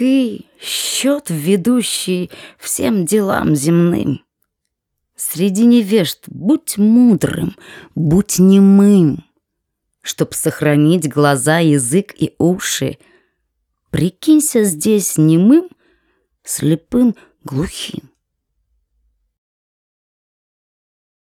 Ты — счет ведущий всем делам земным. Среди невежд будь мудрым, будь немым. Чтоб сохранить глаза, язык и уши, Прикинься здесь немым, слепым, глухим.